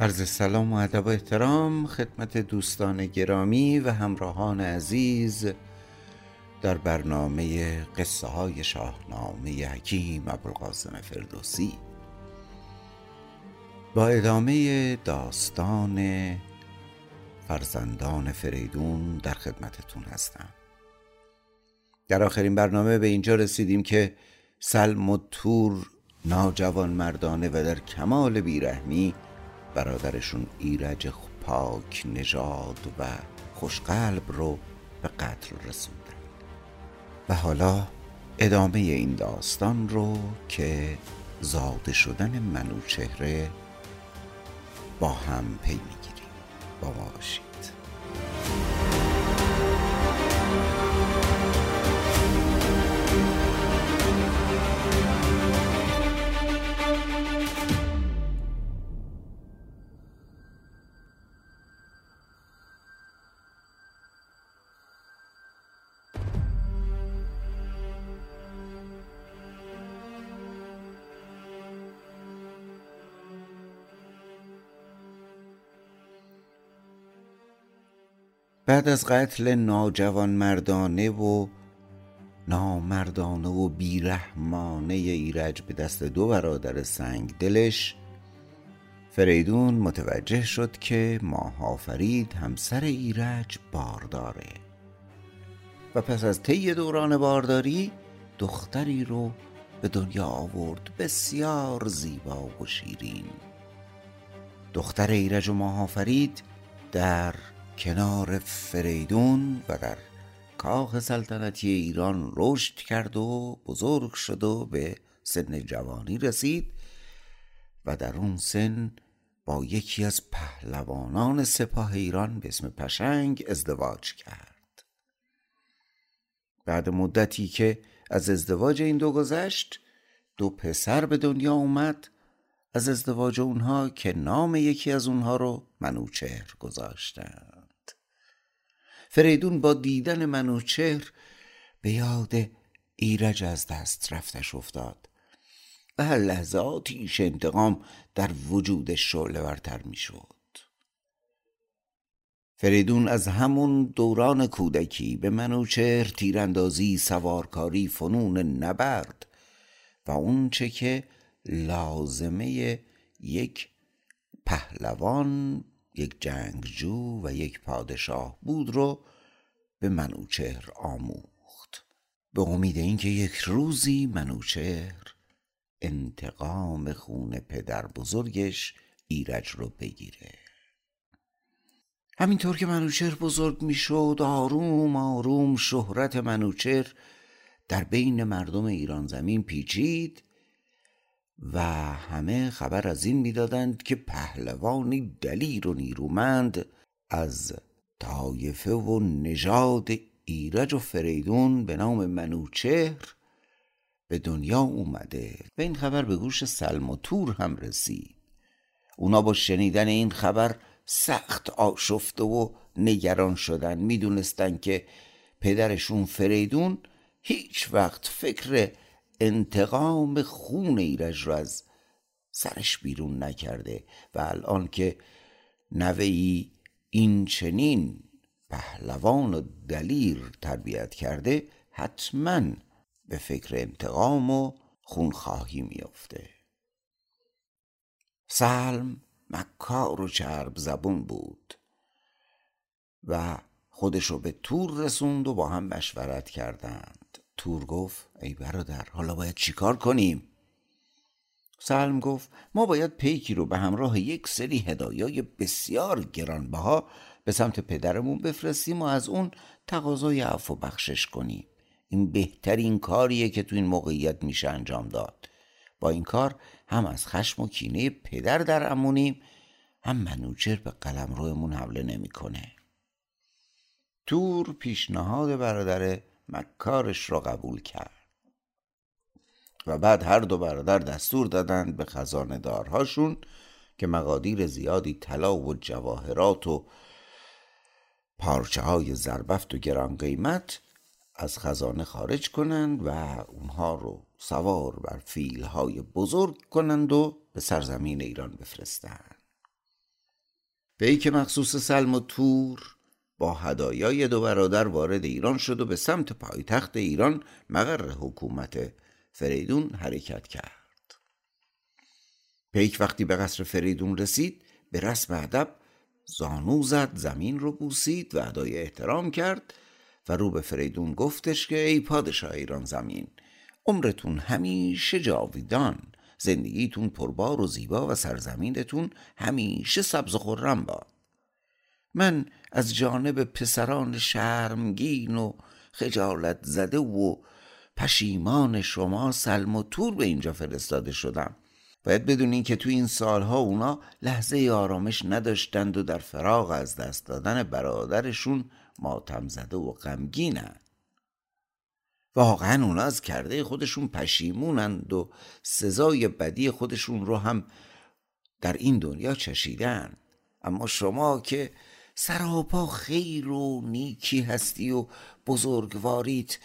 عرض سلام و ادب و احترام خدمت دوستان گرامی و همراهان عزیز در برنامه قصه های شاهنامه حکیم ابوالقاسم فردوسی. با ادامه داستان فرزندان فریدون در خدمتتون هستم. در آخرین برنامه به اینجا رسیدیم که سلم و تور ناجوان مردانه و در کمال بیرحمی برادرشون ایرج پاک نژاد و خوشقلب رو به قتل رسوندن. و حالا ادامه این داستان رو که زاده شدن منوچهره با هم پی بعد از قتل ناجوان مردانه و نامردانه و بیرحمانه ایرج به دست دو برادر سنگ دلش فریدون متوجه شد که ماها فرید همسر ایرج بارداره. و پس از طی دوران بارداری دختری رو به دنیا آورد بسیار زیبا و شیرین. دختر ایرج و ماها فرید در کنار فریدون و در کاخ سلطنتی ایران رشد کرد و بزرگ شد و به سن جوانی رسید و در اون سن با یکی از پهلوانان سپاه ایران به اسم پشنگ ازدواج کرد. بعد مدتی که از ازدواج این دو گذشت دو پسر به دنیا اومد از ازدواج اونها که نام یکی از اونها رو منوچهر گذاشتند فریدون با دیدن منوچهر به یاد ایرج از دست رفتش افتاد. و هر لحظه آتیش انتقام در وجودش شعله ورتر می شد فریدون از همون دوران کودکی به منوچهر تیراندازی سوارکاری فنون نبرد و اون چه که لازمه یک پهلوان یک جنگجو و یک پادشاه بود رو به منوچهر آموخت. به امید اینکه یک روزی منوچهر انتقام خون پدر بزرگش ایرج رو بگیره. همینطور که منوچهر بزرگ می‌شد آروم آروم شهرت منوچهر در بین مردم ایران زمین پیچید و همه خبر از این می‌دادند که پهلوانی دلیر و نیرومند از طایفه و نژاد ایرج و فریدون به نام منوچهر به دنیا اومده. و این خبر به گوش سلم و تور هم رسید. اونا با شنیدن این خبر سخت آشفته و نگران شدن. می‌دونستن که پدرشون فریدون هیچ وقت فکر انتقام خون ایرج رو از سرش بیرون نکرده و الان که نوهی این چنین پهلوان و دلیر تربیت کرده حتما به فکر انتقام و خونخواهی میافته. سلم مکار و چرب زبون بود و خودشو به تور رسوند و با هم مشورت کردند. تور گفت ای برادر حالا باید چیکار کنیم؟ سلم گفت ما باید پیکی رو به همراه یک سری هدایای بسیار گرانبها به سمت پدرمون بفرستیم و از اون تقاضای عفو بخشش کنیم. این بهترین کاریه که تو این موقعیت میشه انجام داد. با این کار هم از خشم و کینه پدر در امونیم هم منوچر به قلم رویمون حمله نمی‌کنه. تور پیشنهاد برادر مکارش را قبول کرد. و بعد هر دو برادر دستور دادند به خزانه دارهاشون که مقادیر زیادی طلا و جواهرات و پارچه های زربفت و گران قیمت از خزانه خارج کنند و اونها رو سوار بر فیل های بزرگ کنند و به سرزمین ایران بفرستند. پیک مخصوص سلم و تور با هدایای دو برادر وارد ایران شد و به سمت پایتخت ایران مقر حکومت فریدون حرکت کرد. پیک وقتی به قصر فریدون رسید به رسم ادب زانو زد زمین رو بوسید و ادای احترام کرد و رو به فریدون گفتش که ای پادشاه ایران زمین عمرتون همیشه جاویدان زندگیتون پربار و زیبا و سرزمینتون همیشه سبز و خرم باد. من از جانب پسران شرمگین و خجالت زده و پشیمان شما سلم و تور به اینجا فرستاده شدم. باید بدونین که تو این سالها اونا لحظه آرامش نداشتند و در فراغ از دست دادن برادرشون ماتم زده و غمگینن واقعا اونا از کرده خودشون پشیمونند و سزای بدی خودشون رو هم در این دنیا چشیدن. اما شما که سراپا خیر و نیکی هستی و بزرگواریت.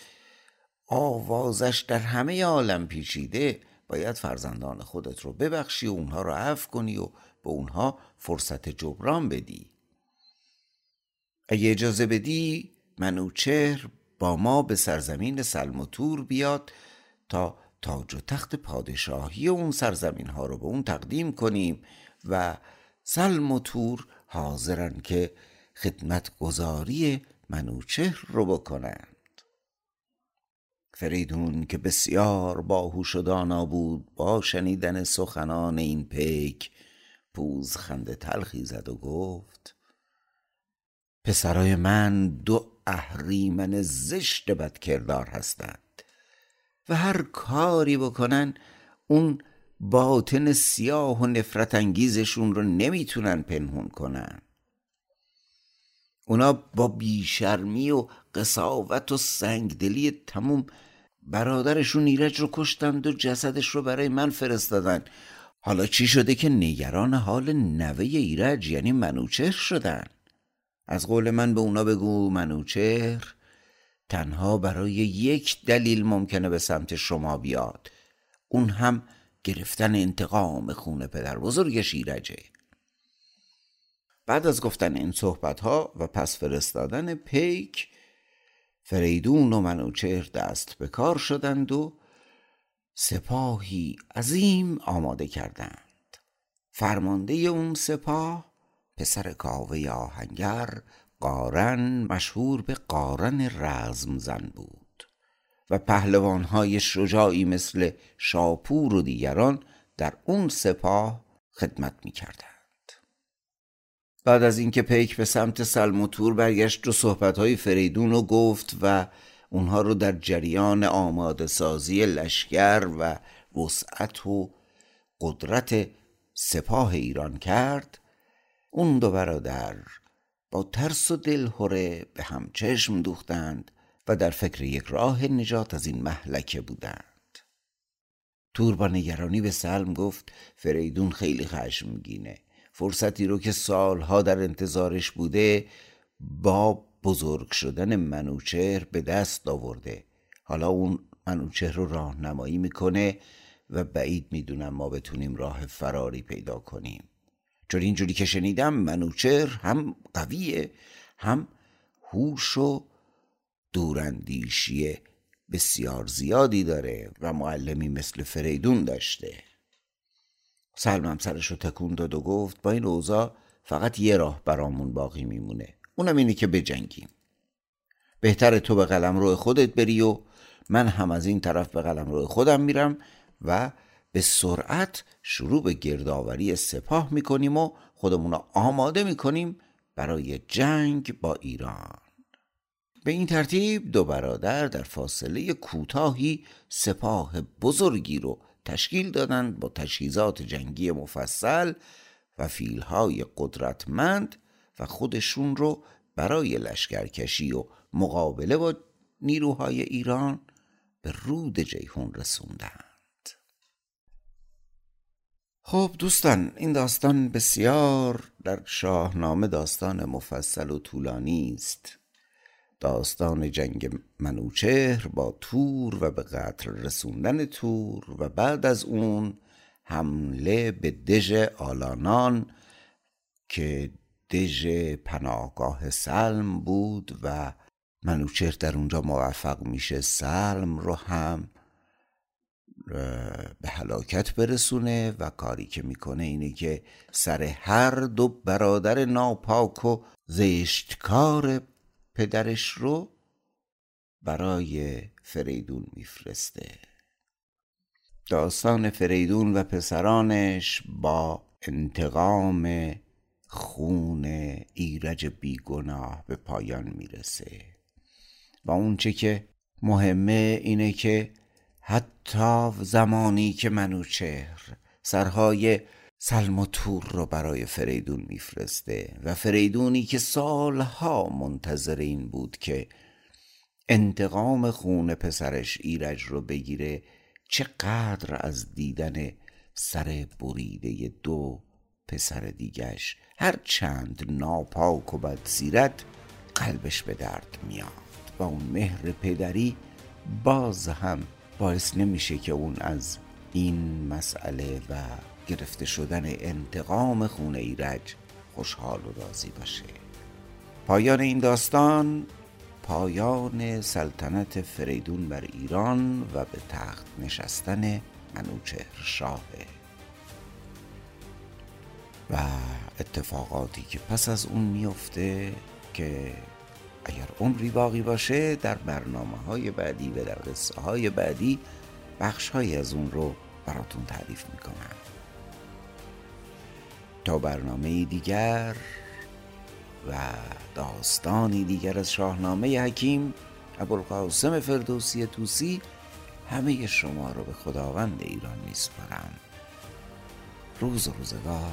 آوازش در همه عالم پیچیده. باید فرزندان خودت رو ببخشی و اونها رو عفو کنی و به اونها فرصت جبران بدی. اگه اجازه بدی منوچهر با ما به سرزمین سلم و تور بیاد تا تاج و تخت پادشاهی اون سرزمین ها رو به اون تقدیم کنیم و سلم و تور حاضرن که خدمت گذاری منوچهر رو بکنند. فریدون که بسیار باهوش و دانا بود با شنیدن سخنان این پیک پوز خنده تلخی زد و گفت پسرای من دو اهریمن زشت بدکردار هستند و هر کاری بکنن اون باطن سیاه و نفرت انگیزشون رو نمی‌تونن پنهون کنن. اونا با بیشرمی و قصاوت و سنگدلی تموم برادرشون ایرج رو کشتند و جسدش رو برای من فرستادن. حالا چی شده که نگران حال نوه ایرج؟ یعنی منوچهر شدن. از قول من به اونا بگو منوچهر تنها برای یک دلیل ممکنه به سمت شما بیاد. اون هم گرفتن انتقام خون پدر بزرگش ایرجه بعد از گفتن این صحبت ها و پس فرستادن پیک فریدون و منوچهر دست به کار شدند و سپاهی عظیم آماده کردند. فرمانده اون سپاه پسر کاوه آهنگر قارن مشهور به قارن رزم زن بود. و پهلوانهای شجاعی مثل شاپور و دیگران در اون سپاه خدمت می کردن. بعد از اینکه پیک به سمت سلموتور برگشت و صحبتهای فریدون رو گفت و اونها رو در جریان آماده سازی لشکر و وسعت و قدرت سپاه ایران کرد اون دو برادر با ترس و دلهوره به هم چشم دوختند و در فکر یک راه نجات از این محلکه بودند. تور با نگرانی به سلم گفت فریدون خیلی خشمگینه. فرصتی رو که سالها در انتظارش بوده با بزرگ شدن منوچهر به دست آورده. حالا اون منوچهر رو راهنمایی می‌کنه و بعید می‌دونم ما بتونیم راه فراری پیدا کنیم. چون اینجوری که شنیدم منوچهر هم قویه هم هوش و دوراندیشی بسیار زیادی داره و معلمی مثل فریدون داشته. سلمم سرش رو تکون داد و گفت با این اوضاع فقط یه راه برامون باقی میمونه. اونم اینه که بجنگیم. بهتر تو به قلم روی خودت بری و من هم از این طرف به قلم روی خودم میرم و به سرعت شروع به گردآوری سپاه می‌کنیم و خودمون رو آماده می‌کنیم برای جنگ با ایران. به این ترتیب دو برادر در فاصله کوتاهی سپاه بزرگی رو تشکیل دادند با تجهیزات جنگی مفصل و فیلهای قدرتمند و خودشون رو برای لشکرکشی و مقابله با نیروهای ایران به رود جیهون رسوندند. خب دوستان این داستان بسیار در شاهنامه داستان مفصل و طولانی است. داستان جنگ منوچهر با تور و به قتل رسوندن تور و بعد از اون حمله به دژ آلانان که دژ پناهگاه سلم بود و منوچهر در اونجا موفق میشه سلم رو هم به هلاکت برسونه و کاری که می‌کنه اینه که سر هر دو برادر ناپاک و زشتکار پدرش رو برای فریدون میفرسته. داستان فریدون و پسرانش با انتقام خون ایرج بیگناه به پایان می‌رسه. و اونچه که مهمه اینه که حتی زمانی که منوچهر سرهای سلم و تور رو برای فریدون میفرسته و فریدونی که سالها منتظر این بود که انتقام خون پسرش ایرج رو بگیره چقدر از دیدن سر بریده دو پسر دیگش هر چند ناپاک و بدسیرت قلبش به درد میاد و اون مهر پدری باز هم باعث نمیشه که اون از این مسئله و گرفته شدن انتقام خون ایرج خوشحال و راضی باشه. پایان این داستان پایان سلطنت فریدون بر ایران و به تخت نشستن منوچهر شاهه و اتفاقاتی که پس از اون میفته که اگر عمری باقی باشه در برنامه های بعدی و در قصه های بعدی بخش های از اون رو براتون تعریف می‌کنم. تا برنامه دیگر و داستانی دیگر از شاهنامه حکیم ابوالقاسم فردوسی توسی همه شما رو به خداوند ایران میسپارم. روز و روزگار